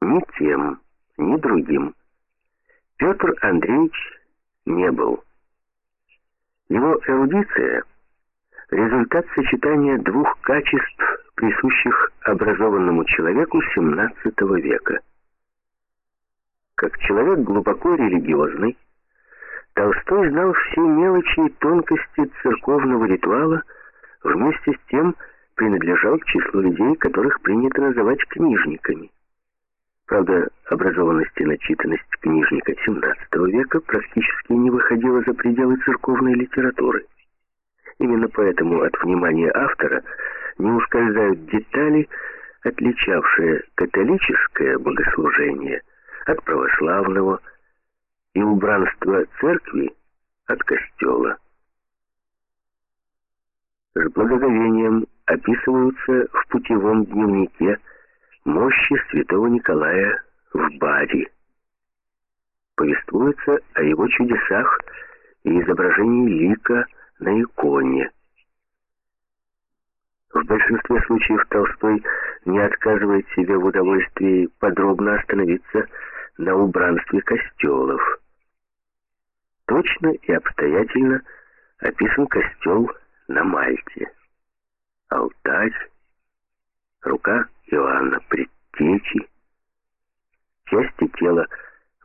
ни тем, ни другим Петр Андреевич не был. Его эрудиция — результат сочетания двух качеств, присущих образованному человеку XVII века. Как человек глубоко религиозный, Толстой знал все мелочи и тонкости церковного ритуала, вместе с тем принадлежал к числу людей, которых принято называть книжниками. Правда, образованность и начитанность книжника XVII века практически не выходила за пределы церковной литературы. Именно поэтому от внимания автора не ускользают детали, отличавшие католическое богослужение от православного и убранство церкви от костела. С благоговением описываются в путевом дневнике мощи святого Николая в Баре. Повествуется о его чудесах и изображении лика на иконе. В большинстве случаев Толстой не отказывает себе в удовольствии подробно остановиться на убранстве костелов. Точно и обстоятельно описан костел на Мальте. Алтарь, рука Иоанна Предтечи, части тела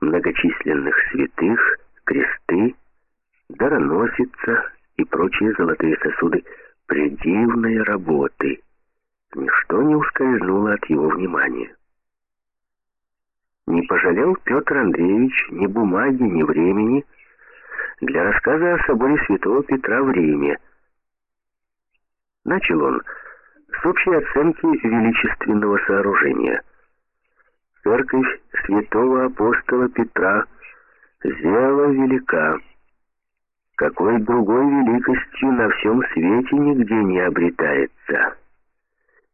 многочисленных святых, кресты, дароносица и прочие золотые сосуды предивной работы. Ничто не ускользнуло от его внимания. Не пожалел Петр Андреевич ни бумаги, ни времени для рассказа о соборе святого Петра в Риме. Начал он общей оценки величественного сооружения. Церковь святого апостола Петра зела велика, какой другой великостью на всем свете нигде не обретается,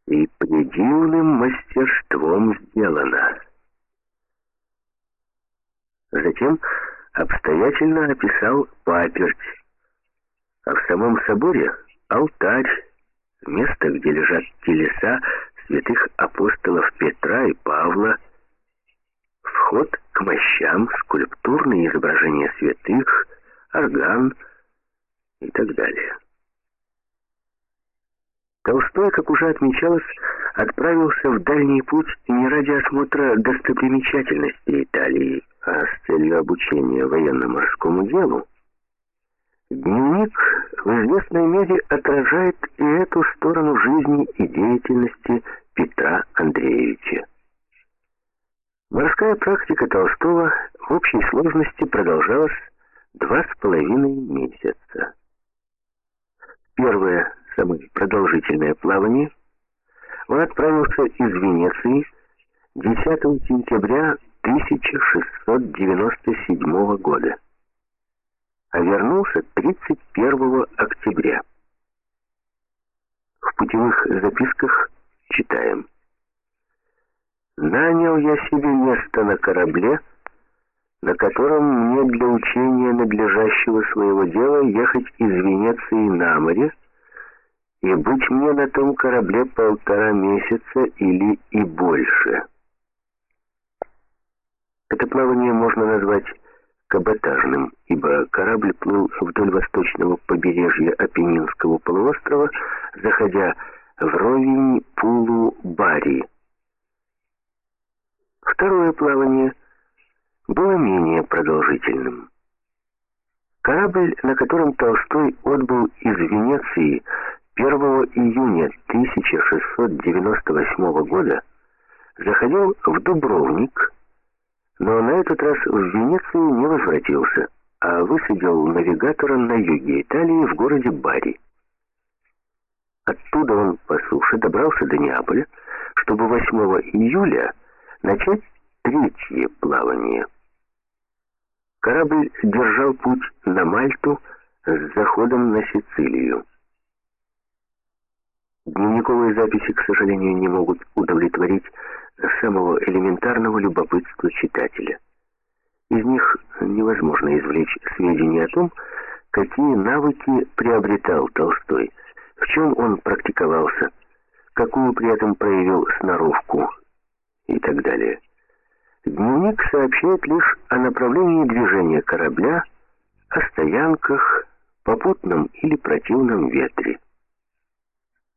и предивным мастерством сделана. Затем обстоятельно описал паперть, а в самом соборе алтарь, место, где лежат телеса святых апостолов Петра и Павла, вход к мощам, скульптурные изображения святых, орган и так далее. Толстой, как уже отмечалось, отправился в дальний путь не ради осмотра достопримечательностей Италии, а с целью обучения военно-морскому делу. Дневник в известной мере отражает и эту сторону жизни и деятельности Петра Андреевича. Морская практика Толстого в общей сложности продолжалась два с половиной месяца. Первое, самое продолжительное плавание, он отправился из Венеции 10 сентября 1697 года а вернулся 31 октября. В путевых записках читаем. «Нанял я себе место на корабле, на котором мне для учения надлежащего своего дела ехать из Венеции на море, и быть мне на том корабле полтора месяца или и больше». Это плавание можно назвать каботажным, ибо корабль плыл вдоль восточного побережья Апеннинского полуострова, заходя в ровень Пулу-Бари. Второе плавание было менее продолжительным. Корабль, на котором Толстой отбыл из Венеции 1 июня 1698 года, заходил в Дубровник, но на этот раз в Венецию не возвратился, а высадил навигатора на юге Италии в городе Бари. Оттуда он по суше добрался до Неаполя, чтобы 8 июля начать третье плавание. Корабль держал путь на Мальту с заходом на Сицилию. Дневниковые записи, к сожалению, не могут удовлетворить самого элементарного любопытства читателя. Из них невозможно извлечь сведения о том, какие навыки приобретал Толстой, в чем он практиковался, какую при этом проявил сноровку и так далее. Дневник сообщает лишь о направлении движения корабля, о стоянках, попутном или противном ветре.